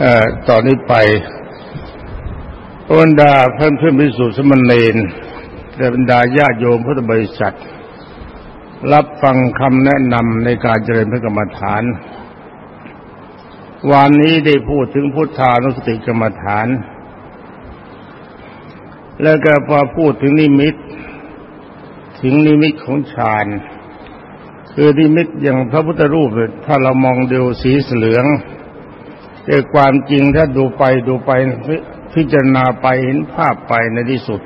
เอ่อต่อนนี้ไปบรรดาเพื่อนเพื่อนพิสุทธิ์สมณเณรและบรรดาญาโยมพุทธบริษัท รับฟังคำแนะนำในการเจริญพระกรรมฐาน วันนี้ได้พูดถึงพุทธานุสติกรรมฐาน แล้วก็พอพูดถึงนิมิต ถึงนิมิตของฌานคือนิมิตอย่างพระพุทธรูปถ้าเรามองดูสีเหลือง แต่ความจริงถ้าดูไปดูไปพิจารณาไปเห็นภาพไปในที่สุด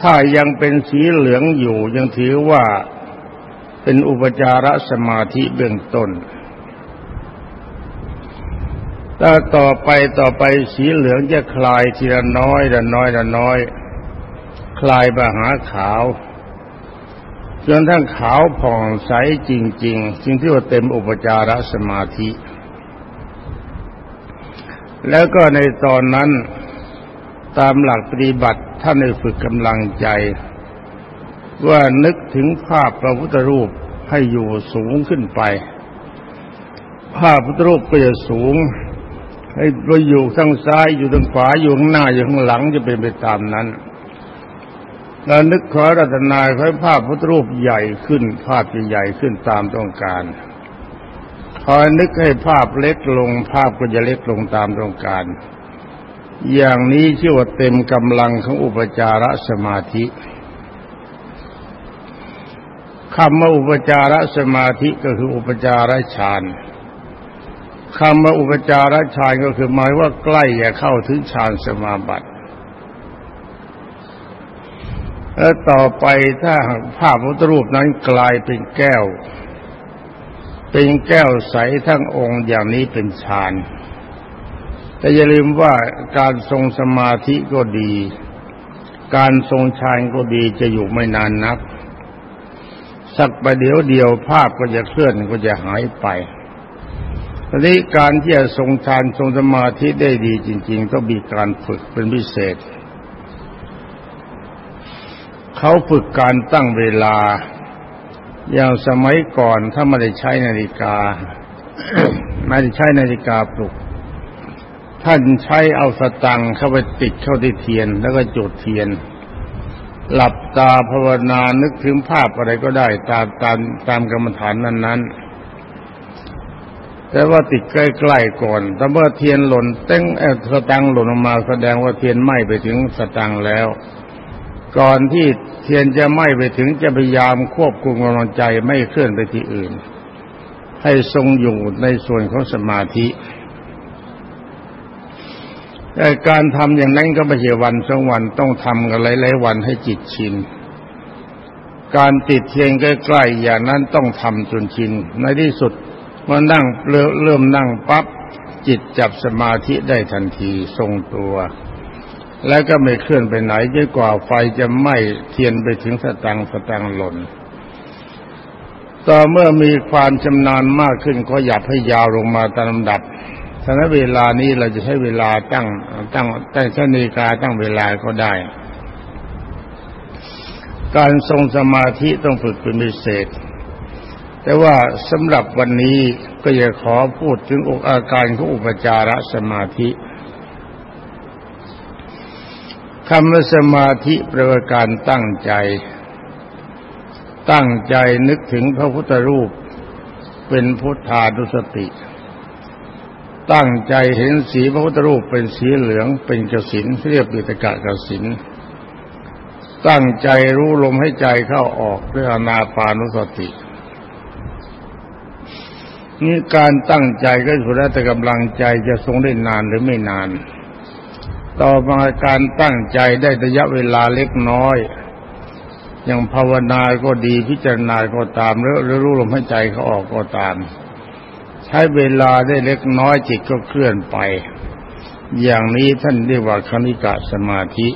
ถ้ายังเป็นสีเหลืองอยู่ ยังถือว่าเป็นอุปจารสมาธิเบื้องต้นถ้าต่อไปต่อไปสีเหลืองจะคลายทีละน้อยละน้อยละน้อย คลายไปหาขาวจนทั้งขาวผ่องใสจริงๆจึงที่ว่าเต็มอุปจารสมาธิ แล้วก็ในตอนนั้นตามหลักปฏิบัติท่านได้ฝึกกำลังใจ ว่านึกถึงภาพพระพุทธรูปให้อยู่สูงขึ้นไป ภาพพุทธรูปก็จะสูง ให้ไปอยู่ทางซ้ายอยู่ทางขวาอยู่ข้างหน้าอยู่ข้างหลังจะเป็นไปตามนั้นแล้วนึกขอรัตนาให้ภาพพุทธรูปใหญ่ขึ้น ภาพจะใหญ่ขึ้นตามต้องการ พอนึกให้ภาพเล็กลงภาพก็จะเล็กลงตามต้องการ อย่างนี้ชื่อว่าเต็มกำลังของอุปจารสมาธิคำว่าอุปจารสมาธิก็คืออุปจารฌานคำว่าอุปจารฌานก็คือหมายว่าใกล้จะเข้าถึงฌานสมาบัติ แล้วต่อไปถ้าภาพพุทธรูปนั้นกลายเป็นแก้ว เป็นแก้วใสทั้งองค์อย่างนี้เป็นฌานแต่อย่าลืมว่าการทรงสมาธิก็ดี การทรงฌานก็ดีจะอยู่ไม่นานนัก สักประเดี๋ยวเดียวภาพก็จะเคลื่อนก็จะหายไปทีนี้การที่จะทรงฌานทรงสมาธิได้ดีจริง ๆ ต้องมีการฝึกเป็นพิเศษ เขาฝึกการตั้งเวลา อย่างสมัยก่อนถ้าไม่ได้ใช้นาฬิกา ไม่ได้ใช้นาฬิกาปลุก ท่านใช้เอาสตังเข้าไปติดเข้าที่เทียน แล้วก็จุดเทียน หลับตาภาวนานึกถึงภาพอะไรก็ได้ตามตามตามกรรมฐานนั้น ๆแต่ว่าติดใกล้ๆก่อน แต่เมื่อเทียนหล่นเต้งเอสตังหล่นออกมาแสดงว่าเทียนไหม้ไปถึงสตังแล้ว ก่อนที่เทียนจะไหม้ไปถึงจะพยายามควบคุมกำลังใจไม่เคลื่อนไปที่อื่น ให้ทรงอยู่ในส่วนของสมาธิแต่การทำอย่างนั้นก็ไม่ใช่วันสองวันต้องทำกันหลายๆวันให้จิตชิน การติดเทียนใกล้ๆอย่างนั้นต้องทำจนชิน ในที่สุดเมื่อนั่งเริ่มนั่งปั๊บจิตจับสมาธิได้ทันทีทรงตัว แล้วก็ไม่เคลื่อนไปไหนจนกว่าไฟจะไหม้เทียนไปถึงสตังสตังหล่น ต่อเมื่อมีความชำนาญมากขึ้นก็อยากให้ยาวลงมาตามลำดับฉะนั้นเวลานี้เราจะใช้เวลาตั้งตั้งตั้งชนีกาตั้งเวลาก็ได้ การทรงสมาธิต้องฝึกเป็นพิเศษ แต่ว่าสำหรับวันนี้ก็อยากขอพูดถึงอกอาการของอุปจารสมาธิ คำว่าสมาธิปลว่าการตั้งใจ ตั้งใจนึกถึงพระพุทธรูป เป็นพุทธานุสติ ตั้งใจเห็นสีพระพุทธรูปเป็นสีเหลืองเป็นกสินเรียกปิตกะกสินตั้งใจรู้ลมให้ใจเข้าออกด้วยอนาปานุสตินี่การตั้งใจก็สุดแล้วแต่กำลังใจจะทรงได้นานหรือไม่นาน ต่อมาการตั้งใจได้ระยะเวลาเล็กน้อย อย่างภาวนาก็ดีพิจารณาก็ตามหรือรู้ลมหายใจเขาออกก็ตาม ใช้เวลาได้เล็กน้อยจิตก็เคลื่อนไป อย่างนี้ท่านเรียกว่าคณิกะสมาธิ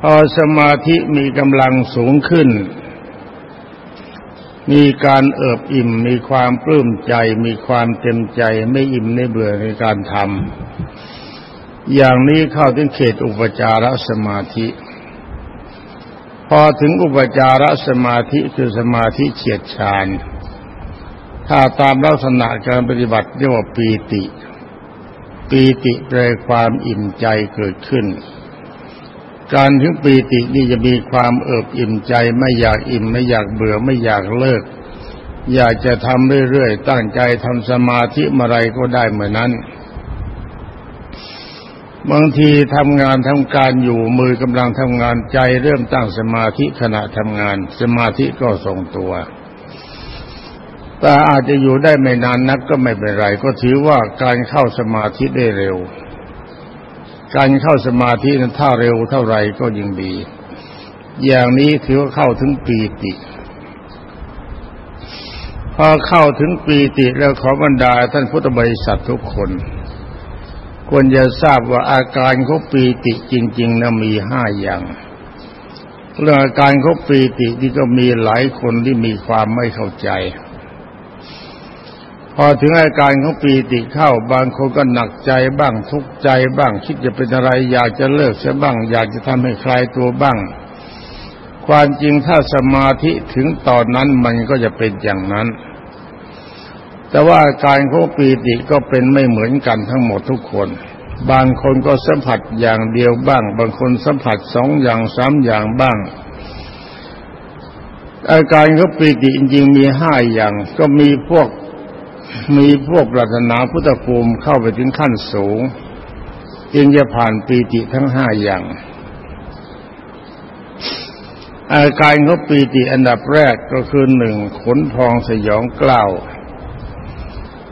พอสมาธิมีกำลังสูงขึ้น มีการเอิบอิ่ม มีความปลื้มใจ มีความเต็มใจไม่อิ่มไม่เบื่อในการทำอย่างนี้เข้าถึงเขตอุปจารสมาธิ พอถึงอุปจารสมาธิคือสมาธิเฉียดชานถ้าตามลักษณะการปฏิบัติเรียกว่าปีติ ปีติแปลความอิ่มใจเกิดขึ้น การถึงปีตินี่จะมีความเอิบอิ่มใจ ไม่อยากอิ่มไม่อยากเบื่อไม่อยากเลิก อยากจะทำเรื่อยๆตั้งใจทำสมาธิเมื่อไรก็ได้เหมือนนั้น บางทีทำงานทำการอยู่มือกำลังทำงานใจ เริ่มตั้งสมาธิขณะทำงาน สมาธิก็ทรงตัวแต่อาจจะอยู่ได้ไม่นานนักก็ไม่เป็นไร ก็ถือว่าการเข้าสมาธิได้เร็ว การเข้าสมาธินั้นถ้าเร็วเท่าไรก็ยิ่งดี อย่างนี้ถือว่าเข้าถึงปีติ พอเข้าถึงปีติแล้วขอบรรดาท่านพุทธบริษัททุกคน ควรจะทราบว่าอาการของปีติจริงๆนะมีห้าอย่างเรื่องอาการของปีติที่ก็มีหลายคนที่มีความไม่เข้าใจ พอถึงอาการของปีติเข้า บางคนก็หนักใจบ้างทุกข์ใจบ้าง คิดจะเป็นอะไร อยากจะเลิกเสียบ้าง อยากจะทำให้คลายตัวบ้าง ความจริงถ้าสมาธิถึงตอนนั้นมันก็จะเป็นอย่างนั้น แต่ว่าอาการของปีติก็เป็นไม่เหมือนกันทั้งหมดทุกคน บางคนก็สัมผัสอย่างเดียวบ้าง บางคนสัมผัสสองอย่างสามอย่างบ้างอาการของปีติจริงๆมีห้าอย่าง ก็มีพวก มีพวกปรารถนาพุทธภูมิเข้าไปถึงขั้นสูง จึงจะผ่านปีติทั้งห้าอย่าง อาการเของปีติอันดับแรกก็คือหนึ่งขนพองสยองกล้าว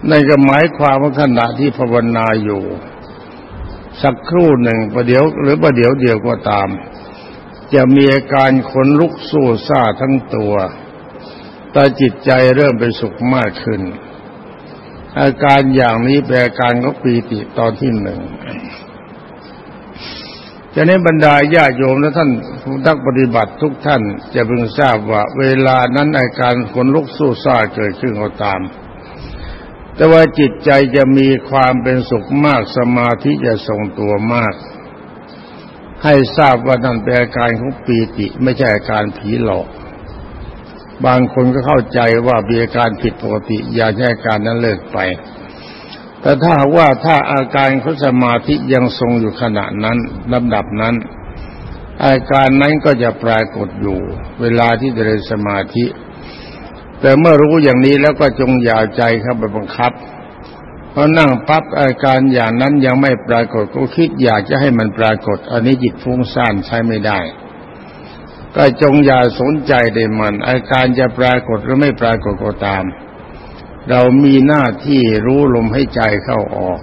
ในก็หมายความว่าขณะที่ภาวนาอยู่ สักครู่หนึ่งประเดี๋ยว หรือประเดี๋ยวเดียวก็ตาม จะมีอาการขนลุกสู้ซ่าทั้งตัวแต่จิตใจเริ่มเป็นสุขมากขึ้น อาการอย่างนี้แปลการก็ปีติตอนที่หนึ่งจะนี้บรรดาญาโยมและท่านผู้นักปฏิบัติทุกท่านจะพึงทราบว่า เวลานั้นอาการขนลุกสู้ซ่าเกิดขึ้นก็ตาม แต่ว่าจิตใจจะมีความเป็นสุขมากสมาธิจะทรงตัวมาก ให้ทราบว่านั่นเป็นอาการของปีติไม่ใช่อาการผีหลอก บางคนก็เข้าใจว่ามีอาการผิดปกติอยากให้อาการนั้นเลิกไป แต่ถ้าว่าถ้าอาการเขาสมาธิยังทรงอยู่ขณะนั้นลำดับนั้น อาการนั้นก็จะปรากฏอยู่ เวลาที่เจริญสมาธิ แต่เมื่อรู้อย่างนี้แล้วก็จงอย่าใจเข้าไปบังคับเพราะนั่งปั๊บอาการอย่างนั้นยังไม่ปรากฏก็คิดอยากจะให้มันปรากฏ อันนี้จิตฟุ้งซ่านใช้ไม่ได้ ก็จงอย่าสนใจได้มัน อาการจะปรากฏหรือไม่ปรากฏก็ตาม เรามีหน้าที่รู้ลมให้ใจเข้าออก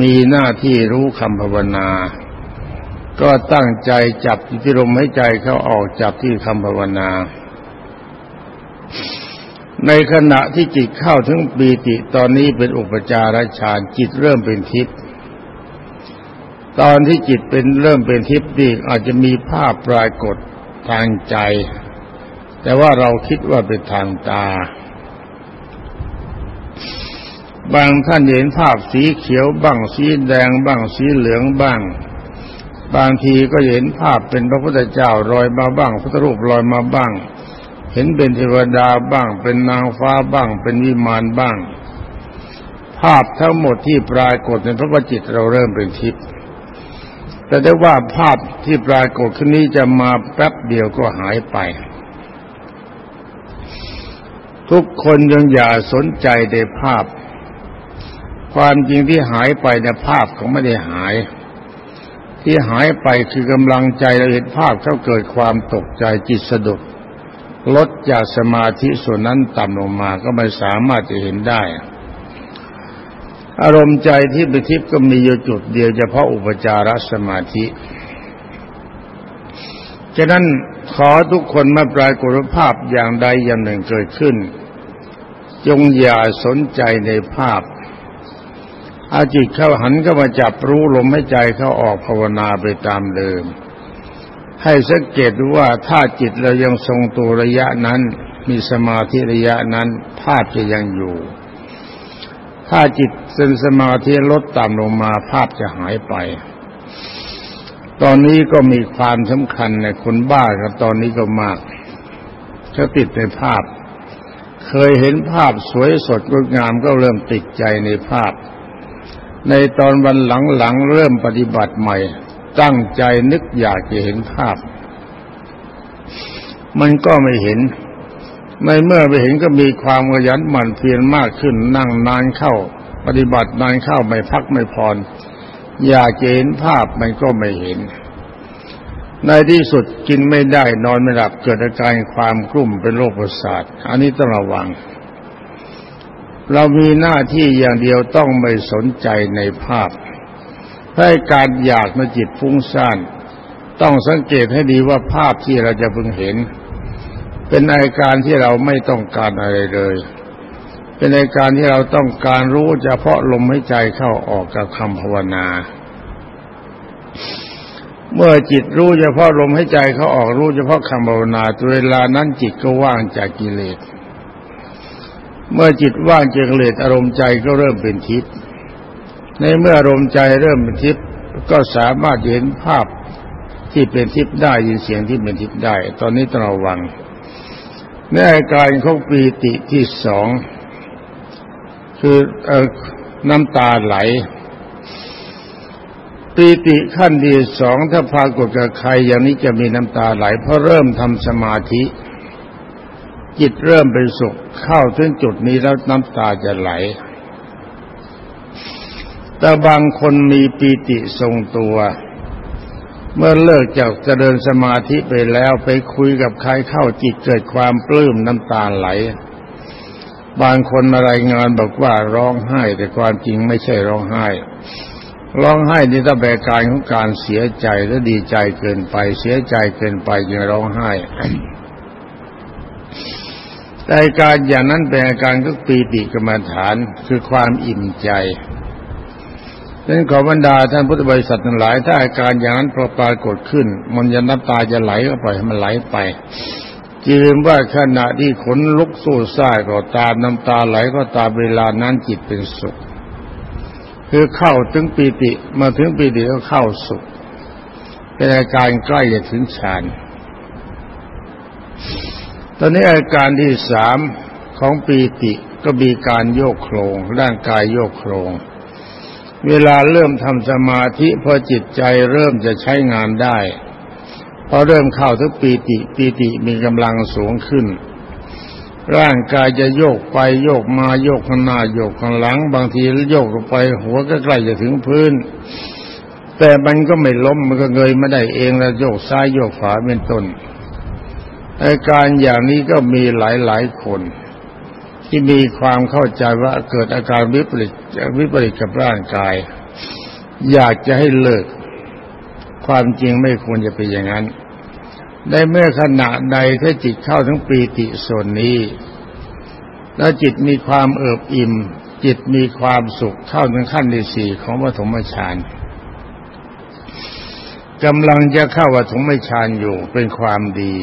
มีหน้าที่รู้คำภาวนา ก็ตั้งใจจับที่ลมให้ใจเข้าออกจับที่คำภาวนา ในขณะที่จิตเข้าถึงปีติตอนนี้เป็นอุปจารฌานจิตเริ่มเป็นทิพย์ตอนที่จิตเป็นเริ่มเป็นทิพย์ดีอาจจะมีภาพปรากฏ ทางใจ แต่ว่าเราคิดว่าเป็นทางตา บางท่านเห็นภาพสีเขียวบ้างสีแดงบ้างสีเหลืองบ้าง บางทีก็เห็นภาพเป็นพระพุทธเจ้าลอยมาบ้างพระรูปลอยมาบ้าง เห็นเป็นเทวดาบ้าง เป็นนางฟ้าบ้าง เป็นวิมานบ้าง ภาพทั้งหมดที่ปรากฏในพระวจิตเราเริ่มเป็นทิพย์ แต่ได้ว่าภาพที่ปรากฏขึ้นนี้จะมาแป๊บเดียวก็หายไป ทุกคนยังอย่าสนใจในภาพ ความจริงที่หายไปในภาพเขาไม่ได้หาย ที่หายไปคือกำลังใจเราเห็นภาพเขาเกิดความตกใจจิตสะดุดลดจากสมาธิส่วนนั้นต่ำลงมาก็ไม่สามารถจะเห็นได้ อารมณ์ใจที่ไปทิพย์ก็มีอยู่จุดเดียวเฉพาะอุปจารสมาธิ ฉะนั้นขอทุกคนมาปรากฏภาพอย่างใดอย่างหนึ่งเกิดขึ้น จงอย่าสนใจในภาพ อาจิตเข้าหันก็มาจับรู้ลมให้ใจเข้าออกภาวนาไปตามเดิม ให้สังเกตว่าถ้าจิตเรายังทรงตัวระยะนั้น มีสมาธิระยะนั้น ภาพจะยังอยู่ ถ้าจิตเส้นสมาธิลดต่ำลงมาภาพจะหายไป ตอนนี้ก็มีความสำคัญในคนบ้าครับตอนนี้ก็มากเขาติดในภาพ เคยเห็นภาพสวยสดงดงามก็เริ่มติดใจในภาพ ในตอนวันหลังๆเริ่มปฏิบัติใหม่ ตั้งใจนึกอยากจะเห็นภาพ มันก็ไม่เห็น ในเมื่อไปเห็นก็มีความขยันหมั่นเพียรมากขึ้นนั่งนานเข้า ปฏิบัตินานเข้าไม่พักไม่พรอยากจะเห็นภาพมันก็ไม่เห็น ในที่สุดกินไม่ได้นอนไม่หลับเกิดอาการความกลุ่มเป็นโรคประสาท อันนี้ต้องระวัง เรามีหน้าที่อย่างเดียวต้องไม่สนใจในภาพให้การอยากในจิตฟุ้งซ่าน ต้องสังเกตให้ดีว่าภาพที่เราจะพึงเห็น เป็นอาการที่เราไม่ต้องการอะไรเลย เป็นอาการที่เราต้องการรู้เฉพาะลมหายใจเข้าออกกับคำภาวนา เมื่อจิตรู้เฉพาะลมหายใจเข้าออกรู้เฉพาะคำภาวนาตัวเวลานั้นจิตก็ว่างจากกิเลส เมื่อจิตว่างจากกิเลสอารมณ์ใจก็เริ่มเป็นทิพย์ ในเมื่ออารมณ์ใจเริ่มเป็นทิพย์ก็สามารถเห็นภาพที่เป็นทิพย์ได้ยินเสียงที่เป็นทิพย์ได้ ตอนนี้ต้องระวัง ในอาการของปีติที่สองคืออน้ำตาไหล ปีติขั้นดีสองถ้าพากฏกับใครอย่างนี้จะมีน้ำตาไหล เพราะเริ่มทำสมาธิ จิตเริ่มเป็นสุขเข้าถึงจุดนี้แล้วน้ำตาจะไหล แต่บางคนมีปีติทรงตัว เมื่อเลิกจากเจริญสมาธิไปแล้วไปคุยกับใครเข้าจิตเกิดความปลื้มน้ำตาไหล บางคนมารายงานบอกว่าร้องไห้แต่ความจริงไม่ใช่ร้องไห้ ร้องไห้นี่ต้องแบกการของการเสียใจและดีใจเกินไป เสียใจเกินไปจึงร้องไห้แต่การอย่างนั้นเป็นอาการก็ปีติกรรมฐานคือความอิ่มใจ ดังนั้นขอบรรดาท่านพุทธบริษัททั้งหลาย ถ้าอาการอย่างนั้นปรากฏขึ้น มันจะน้ำตาจะไหลก็ปล่อยให้มันไหลไปจืมว่าขณะที่ขนลุกสู้ซ่ายก็ตามน้ำตาไหลก็ตามเวลานั้นจิตเป็นสุข คือเข้าถึงปีติมาถึงปีติก็เข้าสุข เป็นอาการใกล้จะถึงฌานตอนนี้อาการที่สามของปีติก็มีการโยกโครงร่างกายโยกโครง เวลาเริ่มทำสมาธิพอจิตใจเริ่มจะใช้งานได้พอเริ่มเข้าทุกปีติปีติมีกำลังสูงขึ้น ร่างกายจะโยกไปโยกมาโยกข้างหน้าโยกข้างหลัง บางทีโยกไปหัวก็ใกล้จะถึงพื้น แต่มันก็ไม่ล้มมันก็เงยไม่ได้เองแล้วโยกซ้ายโยกขวาเป็นต้นอาการอย่างนี้ก็มีหลายๆคน ที่มีความเข้าใจว่าเกิดอาการวิปริตวิปริตกับร่างกาย อยากจะให้เลิก ความจริงไม่ควรจะเป็นอย่างนั้น ได้เมื่อขณะใดถ้าจิตเข้าทั้งปีติส่วนนี้ แล้วจิตมีความเอิบอิ่ม จิตมีความสุขเข้าถึงขั้นที่สี่ของปฐมฌานกำลังจะเข้าปฐมฌานอยู่เป็นความดี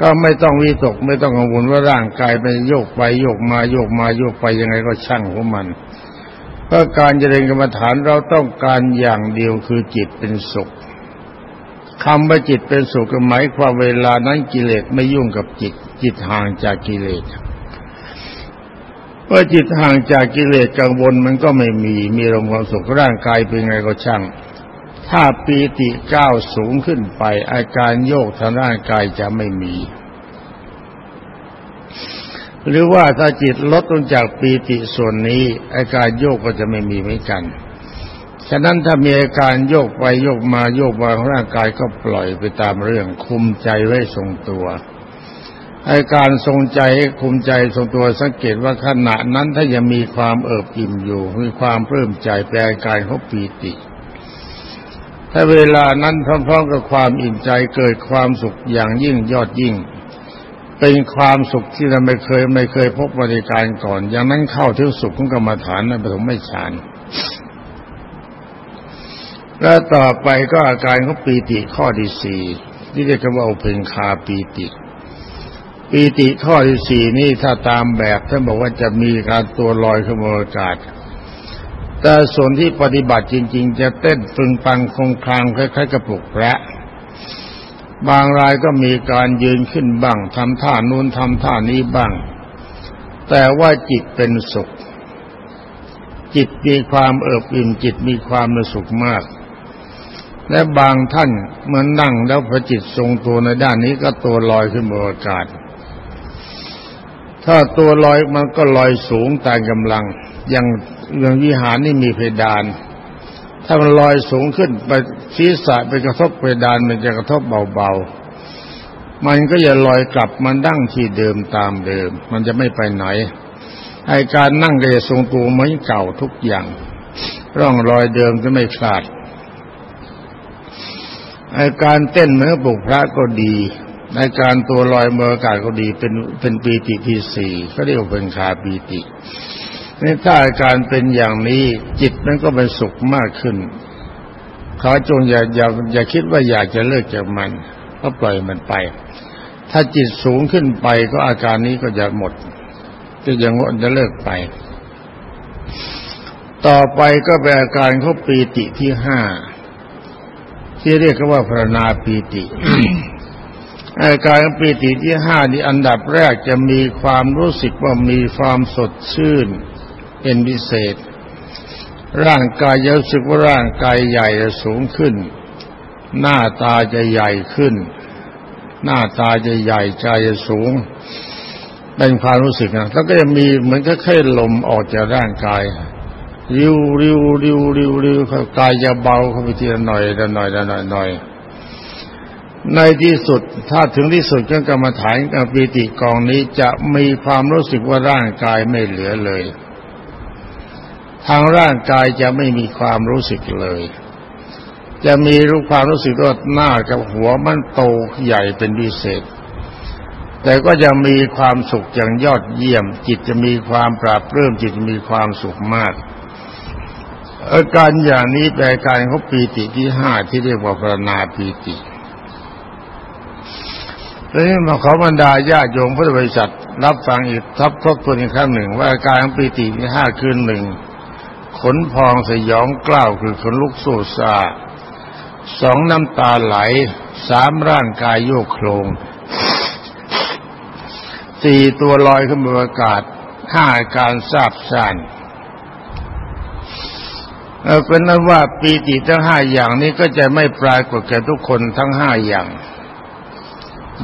ก็ไม่ต้องวิตกไม่ต้องกังวลว่าร่างกายไปโยกไปโยกมาโยกมาโยกไปยังไงก็ช่างของมัน เพราะการเจริญกรรมฐานเราต้องการอย่างเดียวคือจิตเป็นสุขคำว่าจิตเป็นสุขหมายความเวลานั้นกิเลสไม่ยุ่งกับจิต จิตห่างจากกิเลสเมื่อจิตห่างจากกิเลสกังวลมันก็ไม่มีมีลมความสุขร่างกายเป็นไงก็ช่าง ถ้าปีติก้าวสูงขึ้นไป อาการโยกทางร่างกายจะไม่มี หรือว่าถ้าจิตลดลงจากปีติส่วนนี้ อาการโยกก็จะไม่มีเหมือนกัน ฉะนั้นถ้ามีอาการโยกไปโยกมาโยกมาร่างกายก็ปล่อยไปตามเรื่องคุมใจไว้ทรงตัวอาการทรงใจให้คุมใจทรงตัวสังเกตว่าขณะนั้นถ้ายังมีความเอิบอิ่มอยู่ มีความเพิ่มใจแปลกายเขาปีติ ถ้าเวลานั้นพร้อมๆกับความอิ่มใจเกิดความสุขอย่างยิ่งยอดยิ่ง เป็นความสุขที่เราไม่เคยไม่เคยพบบริการก่อน อย่างนั้นเข้าถึงสุขของกรรมฐานในปฐมไม่ฌานแล้วต่อไปก็อาการของปีติข้อที่สี่ที่เรียกว่าอุเพงคาปีติปีติข้อที่สี่นี่ถ้าตามแบบท่านบอกว่าจะมีการตัวลอยขึ้นอากาศ แต่ส่วนที่ปฏิบัติจริง ๆ จะเต้นฟึงปังคงคลางคล้ายๆกระปุกแพะบางรายก็มีการยืนขึ้นบ้างทำท่านู้นทำท่านี้บ้าง แต่ว่าจิตเป็นสุข จิตมีความเอิบอิ่มจิตมีความสุขมาก และบางท่านเมื่อนั่งแล้วพระจิตทรงตัวในด้านนี้ก็ตัวลอยขึ้นบนอากาศ ถ้าตัวลอยมันก็ลอยสูงตามกำลังย่าง อย่างวิหารนี่มีเพดาน ถ้ามันลอยสูงขึ้นไปศีรษะไปกระทบเพดานมันจะกระทบเบาๆ มันก็จะลอยกลับมันดั้งที่เดิมตามเดิม มันจะไม่ไปไหนไอการนั่งก็จะทรงตัวเหมือนเก่าทุกอย่าง ร่องรอยเดิมจะไม่ขาดไอการเต้นเมื่อปลุกพระก็ดีในการตัวลอยเมื่ออากาศก็ดีเป็นเป็นปีติที่สี่เขาเรียกว่าเป็นคาปีติ นี่ถ้าอาการเป็นอย่างนี้จิตมันก็เป็นสุขมากขึ้นขาจงอย่าอย่าอย่าคิดว่าอยากจะเลิกจากมัน ก็ปล่อยมันไป ถ้าจิตสูงขึ้นไปก็อาการนี้ก็จะหมดจะยังจะเลิกไป ต่อไปก็เป็นอาการเขาปีติที่ห้าที่เรียกว่าพรณาปีติอาการปีติที่ห้านี่อันดับแรกจะมีความรู้สึกว่ามีความสดชื่น เป็นพิเศษ ร่างกายจะรู้สึกว่าร่างกายใหญ่จะสูงขึ้น หน้าตาจะใหญ่ขึ้น หน้าตาจะใหญ่ใจจะสูง เป็นความรู้สึกนะแล้วก็จะมีเหมือนกับแค่ลมออกจากร่างกายริวริวริวริวริวกายจะเบาเข้าไปทีละหน่อยละหน่อยละหน่อยหน่อยในที่สุดถ้าถึงที่สุดก็กรรมฐานกับปีติกองนี้จะมีความรู้สึกว่าร่างกายไม่เหลือเลย ทางร่างกายจะไม่มีความรู้สึกเลย จะมีรู้ความรู้สึกว่าหน้ากับหัวมันโตใหญ่เป็นพิเศษ แต่ก็จะมีความสุขอย่างยอดเยี่ยม จิตจะมีความปราบเรื่มจิตมีความสุขมากอาการอย่างนี้แปลการเขาปีติที่ห้าที่เรียกว่าพรณาปีติทีนี้มาขอบรรดาญาโยมพุทธบริษัท รับฟังอีกทับทบทวนอีกครั้งหนึ่ง ว่าอาการปีติที่ห้าคืนหนึ่ง นพองสยองกล้าวคือขนลุกสู้ซาสองน้ำตาไหลสามร่างกายโยกโครงสี่ตัวลอยขึ้นบนอากาศห้าการทราบซ่านเป็นนั้นว่าปีติทั้งห้าอย่างนี้ก็จะไม่ปรากฏแก่ทุกคนทั้งห้าอย่าง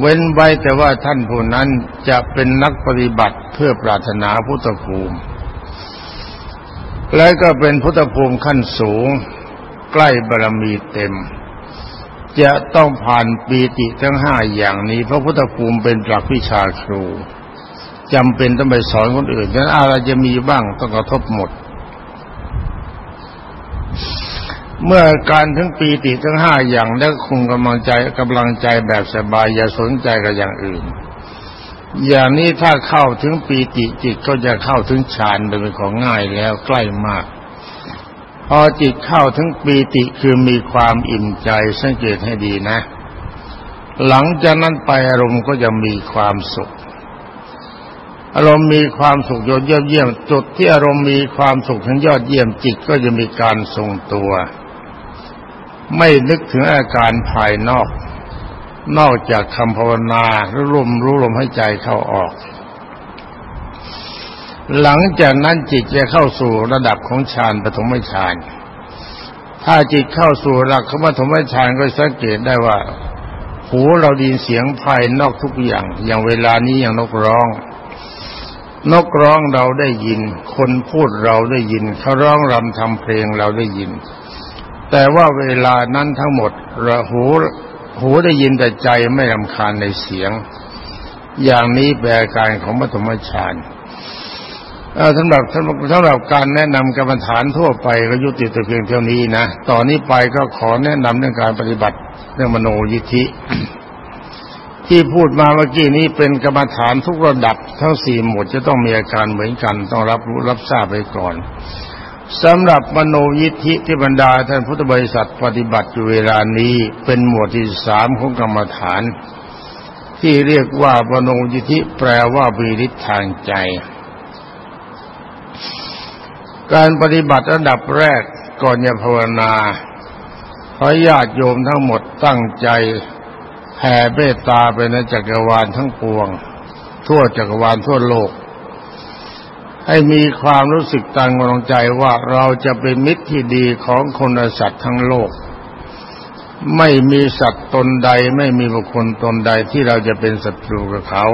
เว้นไว้แต่ว่าท่านผู้นั้นจะเป็นนักปฏิบัติเพื่อปรารถนาพุทธภูมิ และก็เป็นพุทธภูมิขั้นสูง ใกล้บารมีเต็ม จะต้องผ่านปีติทั้งห้าอย่างนี้ เพราะพุทธภูมิเป็นหลักวิชาครูจำเป็นต้องไปสอนคนอื่นฉะนั้นอะไรจะมีบ้างต้องกระทบหมด เมื่อการทั้งปีติทั้งห้าอย่าง แล้วคงกำลังใจกำลังใจแบบสบายอย่าสนใจกับอย่างอื่น อย่างนี้ถ้าเข้าถึงปีติจิตก็จะเข้าถึงฌานเป็นของง่ายแล้วใกล้มาก พอจิตเข้าถึงปีติคือมีความอิ่มใจสังเกตให้ดีนะ หลังจากนั้นไปอารมณ์ก็จะมีความสุข อารมณ์มีความสุขยอดเยี่ยมจุดที่อารมณ์มีความสุขทั้งยอดเยี่ยมจิตก็จะมีการทรงตัว ไม่นึกถึงอาการภายนอก นอกจากคำภาวนาหรือลมรู้ลมให้ใจเข้าออก หลังจากนั้นจิตจะเข้าสู่ระดับของฌานปฐมฌานถ้าจิตเข้าสู่ระดับของปฐมฌานก็สังเกตได้ว่า หูเราดีนเสียงภายนอกทุกอย่าง อย่างเวลานี้อย่างนกร้อง นกร้องเราได้ยิน คนพูดเราได้ยินเขาร้องรำทำเพลงเราได้ยิน แต่ว่าเวลานั้นทั้งหมดระหู หูได้ยินแต่ใจไม่รำคาญในเสียง อย่างนี้แปลการของปฐมฌานสำหรับสำหรับการแนะนำกรรมฐานทั่วไปก็ยุติแต่เพียงเท่านี้นะต่อนนี้ไปก็ขอแนะนำเรื่องการปฏิบัติเรื่องมโนยิธิ ที่พูดมาเมื่อกี้นี้เป็นกรรมฐานทุกระดับทั้งสี่หมวดจะต้องมีอาการเหมือนกัน ต้องรับรู้รับทราบไปก่อน สำหรับมโนยิทธิที่บรรดาท่านพุทธบริษัทปฏิบัติอยู่เวลานี้เป็นหมวดที่สามของกรรมฐาน ที่เรียกว่ามโนยิทธิแปลว่าวิริทางใจ การปฏิบัติระดับแรกก่อนจะภาวนาขอญาติโยมทั้งหมดตั้งใจแผ่เมตตาไปในจักรวาลทั้งปวง ทั่วจักรวาลทั่วโลก ให้มีความรู้สึกตั้งกำลังใจว่าเราจะเป็นมิตรที่ดีของคนและสัตว์ทั้งโลก ไม่มีสัตว์ตนใด ไม่มีบุคคลตนใดที่เราจะเป็นศัตรูกับเขา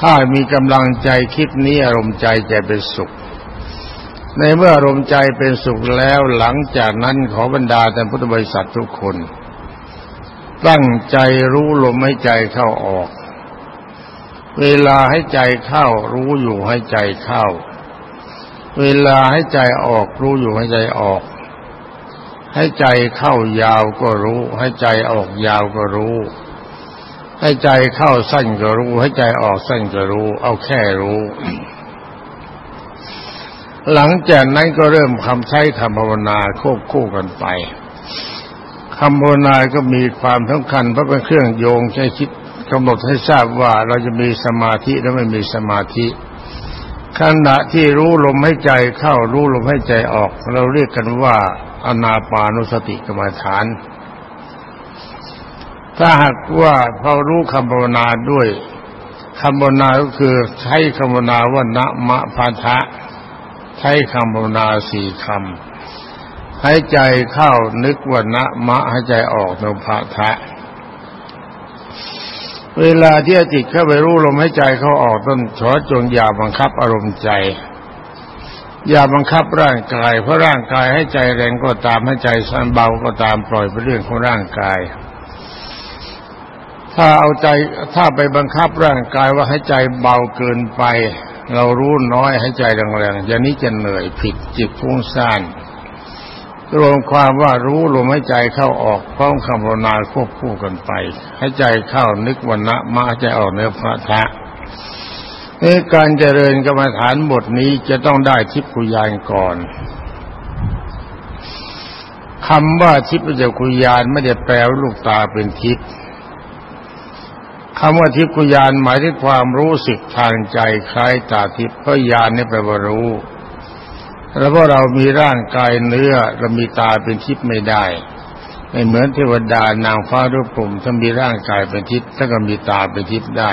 ถ้ามีกำลังใจคิดนี้อารมณ์ใจจะเป็นสุข ในเมื่ออารมณ์ใจเป็นสุขแล้วหลังจากนั้นขอบรรดาแต่พุทธบริษัททุกคน ตั้งใจรู้ลมให้ใจเข้าออก เวลาให้ใจเข้ารู้อยู่ให้ใจเข้า เวลาให้ใจออกรู้อยู่ให้ใจออก ให้ใจเข้ายาวก็รู้ ให้ใจออกยาวก็รู้ ให้ใจเข้าสั้นก็รู้ ให้ใจออกสั้นก็รู้ เอาแค่รู้ หลังจากนั้นก็เริ่มคำใช้คำภาวนาควบคู่กันไปคำภาวนาก็มีความสำคัญเพราะเป็นเครื่องโยงใช้คิด กำหนดให้ทราบว่าเราจะมีสมาธิและไม่มีสมาธิขณะที่รู้ลมให้ใจเข้ารู้ลมให้ใจออก เราเรียกกันว่าอนาปานุสติกรรมฐาน ถ้าหากว่าพอรู้คำภาวนาด้วยคำภาวนาก็คือใช้คำภาวนาว่านะมะพัทะใช้คำภาวนาสี่คำให้ใจเข้านึกว่านะมะให้ใจออกนุพัทะ เวลาที่จิตเข้าไปรู้ลมให้ใจเขาออกต้นขอจงอย่าบังคับอารมณ์ใจ อย่าบังคับร่างกาย เพราะร่างกายให้ใจแรงก็ตามให้ใจสั้นเบาก็ตามปล่อยไปเรื่องของร่างกาย ถ้าเอาใจถ้าไปบังคับร่างกายว่าให้ใจเบาเกินไป เรารู้น้อยให้ใจแรงๆอย่างนี้จะเหนื่อยผิดจิตฟุ้งซ่าน รวมความว่ารู้ลมให้ใจเข้าออกพร้อมคำภาวนาควบคู่กันไปให้ใจเข้านึกวันนะมาใจออกเนื้อพระทะในการเจริญกรรมฐานบทนี้จะต้องได้ทิพยานก่อนคำว่าทิพยคุยานไม่ได้แปลว่าลูกตาเป็นทิพย์คำว่าทิพยานหมายถึงความรู้สึกทางใจคล้ายตาทิพย์เพราะยานนี่แปลว่ารู้ แล้วพาะเรามีร่างกายเนื้อเรามีตาเป็นทิพย์ไม่ได้ไม่เหมือนเทวดานางฟ้ารูปปุ่มถ้ามีร่างกายเป็นทิพย์ถ้าก็มีตาเป็นทิพย์ได้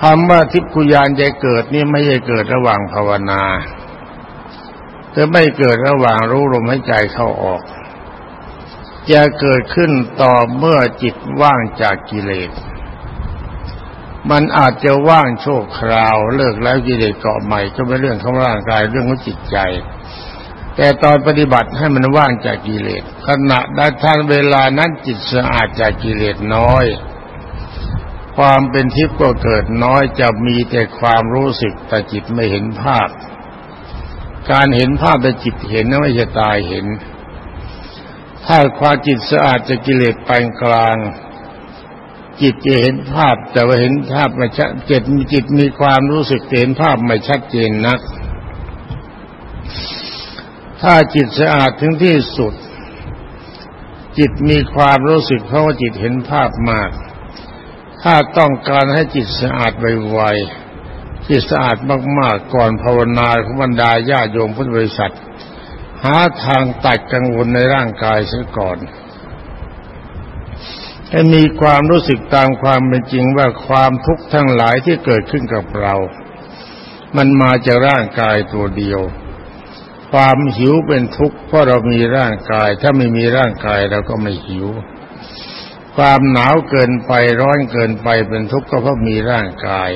คำว่าทิพคุยานจะเกิดนี่ไม่ใช่เกิดระหว่างภาวนาจะไม่เกิดระหว่างรู้ลมหายใจเข้าออก จะเกิดขึ้นต่อเมื่อจิตว่างจากกิเลส มันอาจจะว่างโชคคราว เลิกแล้วกิเลสเกาะใหม่ก็เป็นเรื่องของร่างกายเรื่องของจิตใจ แต่ตอนปฏิบัติให้มันว่างจากกิเลสขณะได้ท่านเวลานั้นจิตสะอาดจากกิเลสน้อย ความเป็นทิพย์ก็เกิดน้อยจะมีแต่ความรู้สึกแต่จิตไม่เห็นภาพ การเห็นภาพแต่จิตเห็นนั้นไม่ใช่ตายเห็นถ้าความจิตสะอาดจากกิเลสปานกลาง จิตจะเห็นภาพ แต่ว่าเห็นภาพไม่ชัดจิตมีจิตมีความรู้สึกเห็นภาพไม่ชัดเจนนัก ถ้าจิตสะอาดถึงที่สุด จิตมีความรู้สึกเพราะว่าจิตเห็นภาพมาก ถ้าต้องการให้จิตสะอาดไวๆจิตสะอาดมากๆก่อนภาวนาของบรรดาญาโยมพุทธบริษัท หาทางตัดกังวลในร่างกายเสียก่อน ให้มีความรู้สึกตามความเป็นจริงว่าความทุกข์ทั้งหลายที่เกิดขึ้นกับเรา มันมาจากร่างกายตัวเดียว ความหิวเป็นทุกข์เพราะเรามีร่างกาย ถ้าไม่มีร่างกายเราก็ไม่หิว ความหนาวเกินไปร้อนเกินไปเป็นทุกข์ก็เพราะมีร่างกาย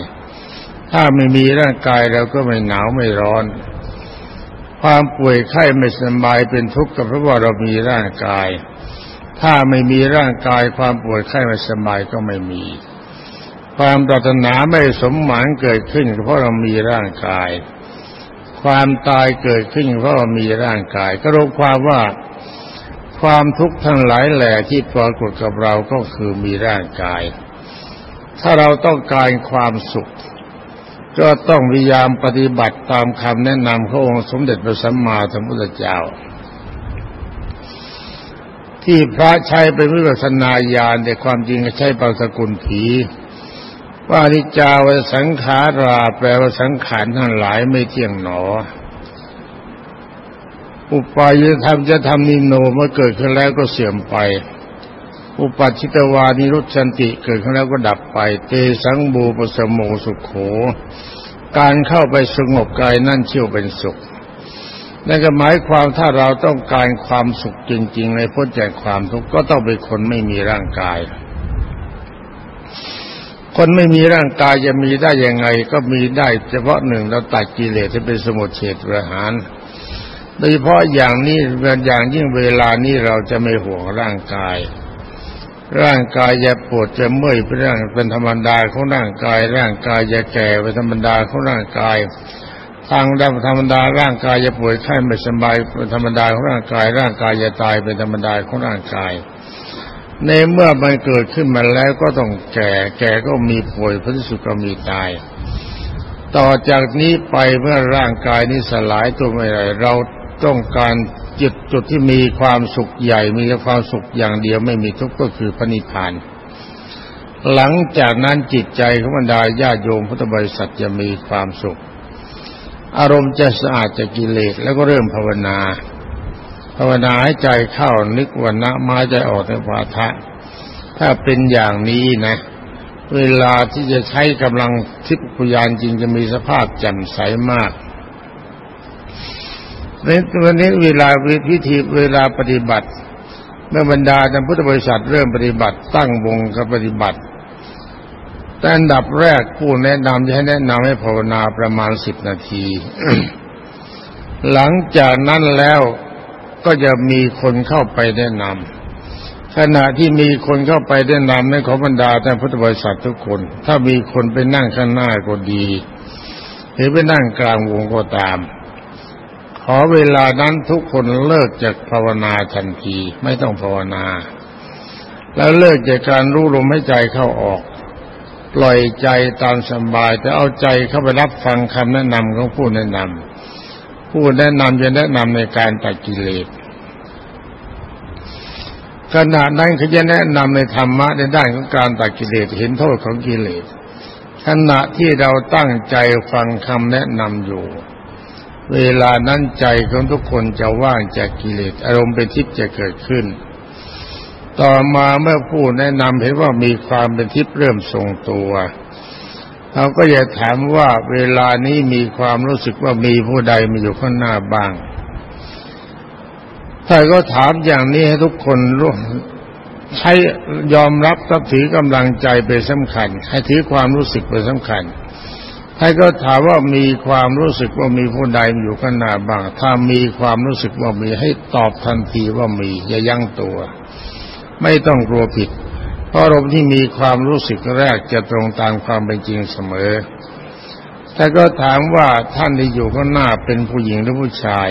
ถ้าไม่มีร่างกายเราก็ไม่หนาวไม่ร้อน ความป่วยไข้ไม่สบายเป็นทุกข์ก็เพราะว่าเรามีร่างกาย ถ้าไม่มีร่างกายความปวดไข้ไม่สบายก็ไม่มี ความปรารถนาไม่สมหวังเกิดขึ้น เพราะเรามีร่างกาย ความตายเกิดขึ้น เพราะเรามีร่างกาย ก็รู้ความว่าความทุกข์ทั้งหลายแหล่ที่ปรากฏกับเราก็คือมีร่างกาย ถ้าเราต้องการความสุข ก็ต้องพยายามปฏิบัติตามคำแนะนำขององค์สมเด็จพระสัมมาสัมพุทธเจ้า ที่พระใช้เป็นวิปัสนาญาณแต่ความจริงใช้ปาสกุลผีว่านิจาวสังขาราแปลว่าสังขารทั้งหลายไม่เที่ยงหนอ อุปายธรรมจะทำนิโนเมื่อเกิดขึ้นแล้วก็เสื่อมไป อุปัชิตวานิรุชันติเกิดขึ้นแล้วก็ดับไป เตสังบูปสมโมสุขโข การเข้าไปสงบกายนั่นเชื่อเป็นสุข นั่นก็หมายความถ้าเราต้องการความสุขจริง ๆ ในพ้นจากความทุกข์ก็ต้องเป็นคนไม่มีร่างกาย คนไม่มีร่างกายจะมีได้ยังไง ก็มีได้เฉพาะหนึ่งเราตัดกิเลสที่เป็นสมุทเฉดประหารโดยเฉพาะอย่างนี้อย่างยิ่งเวลานี้เราจะไม่ห่วงร่างกาย ร่างกายจะปวดจะเมื่อยเป็นเรื่องเป็นธรรมดาของร่างกาย ร่างกายจะแก่เป็นธรรมดาของร่างกาย ทางดำธรรมดาร่างกายจะป่วยไข้ไม่สบายเป็นธรรมดาของร่างกาย ร่างกายจะตายเป็นธรรมดาของร่างกาย ในเมื่อมันเกิดขึ้นมาแล้วก็ต้องแก่ แก่ก็มีป่วยพระสุก็มีตาย ต่อจากนี้ไปเมื่อร่างกายนี้สลายตัวไม่ไรเราต้องการจุดจุดที่มีความสุขใหญ่ มีความสุขอย่างเดียวไม่มีทุกข์ก็คือพระนิพพานหลังจากนั้นจิตใจของบรรดาญาโยมพุทธบริษัทจะมีความสุข อารมณ์จะสะอาดจากกิเลสแล้วก็เริ่มภาวนา ภาวนาให้ใจเข้านึกวันนะมาใจออกในวาทะ ถ้าเป็นอย่างนี้นะ เวลาที่จะใช้กำลังทิพยานจริงจะมีสภาพแจ่มใสมากในวันนี้เวลาวิธีเวลาปฏิบัติ เมื่อบรรดาท่านพุทธบริษัทเริ่มปฏิบัติ ตั้งวงกับปฏิบัติ แต่อันดับแรกผู้แนะนำจะให้แนะนำให้ภาวนาประมาณสิบนาที หลังจากนั้นแล้วก็จะมีคนเข้าไปแนะนำขณะที่มีคนเข้าไปแนะนำในขอบรรดาท่านพุทธบริษัททุกคน ถ้ามีคนไปนั่งข้างหน้าก็ดี หรือไปนั่งกลางวงก็ตาม ขอเวลานั้นทุกคนเลิกจากภาวนาทันทีไม่ต้องภาวนา แล้วเลิกจากการรู้ลมให้ใจเข้าออก ล่อยใจตามสบาย แต่เอาใจเข้าไปรับฟังคำแนะนำของผู้แนะนำผู้แนะนำจะแนะนำในการตัดกิเลสขณะนั้นเขาจะแนะนำในธรรมะในด้านของการตัดกิเลสเห็นโทษของกิเลสขณะที่เราตั้งใจฟังคำแนะนำอยู่ เวลานั้นใจของทุกคนจะว่างจากกิเลสอารมณ์เป็นทิพย์จะเกิดขึ้น ต่อมาเมื่อผู้แนะนำเห็นว่ามีความเป็นทิพย์เริ่มทรงตัวเราก็จะถามว่าเวลานี้มีความรู้สึกว่ามีผู้ใดมาอยู่ข้างหน้าบ้าง ถ้าก็ถามอย่างนี้ให้ทุกคนรู้ใช้ยอมรับทับถือกำลังใจเป็นสำคัญ ให้ถือความรู้สึกเป็นสำคัญใครก็ถามว่ามีความรู้สึกว่ามีผู้ใดอยู่ข้างหน้าบ้าง ถ้ามีความรู้สึกว่ามีให้ตอบทันทีว่ามี อย่ายั้งตัว ไม่ต้องกลัวผิด เพราะอารมณ์ที่มีความรู้สึกแรกจะตรงตามความเป็นจริงเสมอ แต่ก็ถามว่าท่านที่อยู่ข้างหน้าเป็นผู้หญิงหรือผู้ชาย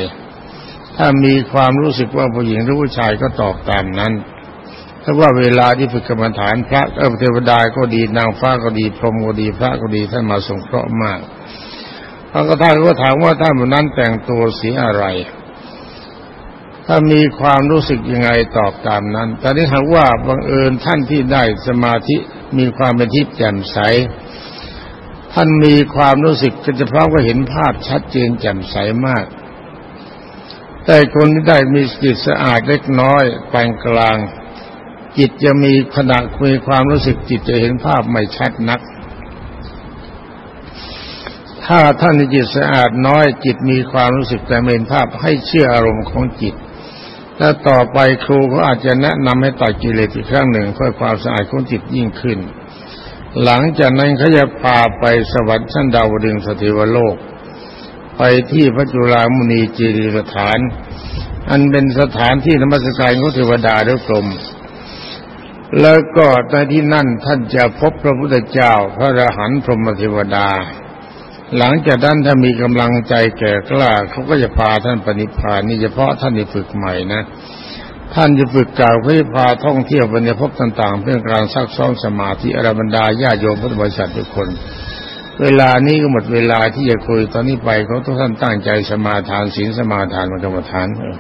ถ้ามีความรู้สึกว่าผู้หญิงหรือผู้ชายก็ตอบตามนั้นถ้าว่าเวลาที่ฝึกกรรมฐานพระเออเทวดาก็ดีนางฟ้าก็ดี พรหมก็ดีพระก็ดีท่านมาสงเคราะห์มากพระก็ท่านก็ถามว่าท่านบนนั้นแต่งตัวสีอะไร ถ้ามีความรู้สึกยังไงตอบตามนั้น แต่นี้หากว่าบังเอิญท่านที่ได้สมาธิมีความเป็นทิพย์แจ่มใส ท่านมีความรู้สึกก็จะพร้อมก็เห็นภาพชัดเจนแจ่มใสมาก แต่คนที่ได้มีจิตสะอาดเล็กน้อยปานกลาง จิตจะมีขณะคุยความรู้สึกจิตจะเห็นภาพไม่ชัดนัก ถ้าท่านจิตสะอาดน้อยจิตมีความรู้สึกแต่เห็นภาพให้เชื่ออารมณ์ของจิต แล้วต่อไปครูเขาอาจจะแนะนำให้ตัดกิเลสอีกครั้งหนึ่งเพื่อความสะอาดของจิตยิ่งขึ้น หลังจากนั้นเขาจะพาไปสวรรค์ชั้นดาวดึงสถิวโลก ไปที่พระจุลามุนีจีริสถาน อันเป็นสถานที่ธรรมสกายของเทวดาด้วยกลมแล้วก็ในที่นั่นท่านจะพบพระพุทธเจ้าพระอรหันต์พรหมเทวดา หลังจากนั้นถ้ามีกำลังใจแก่กล้าเขาก็จะพาท่านปณิพานนี่เฉพาะท่านที่ฝึกใหม่นะ ท่านจะฝึกกล่าวเพื่อพาท่องเที่ยวไปในภพต่าง ๆ เพื่อการซักซ้อมสมาธิอรบรรดาญาโยมพุทธบริษัททุกคน เวลานี้ก็หมดเวลาที่จะคุยตอนนี้ไปเขาทุกท่านตั้งใจสมาทานศีลสมาทานมรรครรมฐานเออ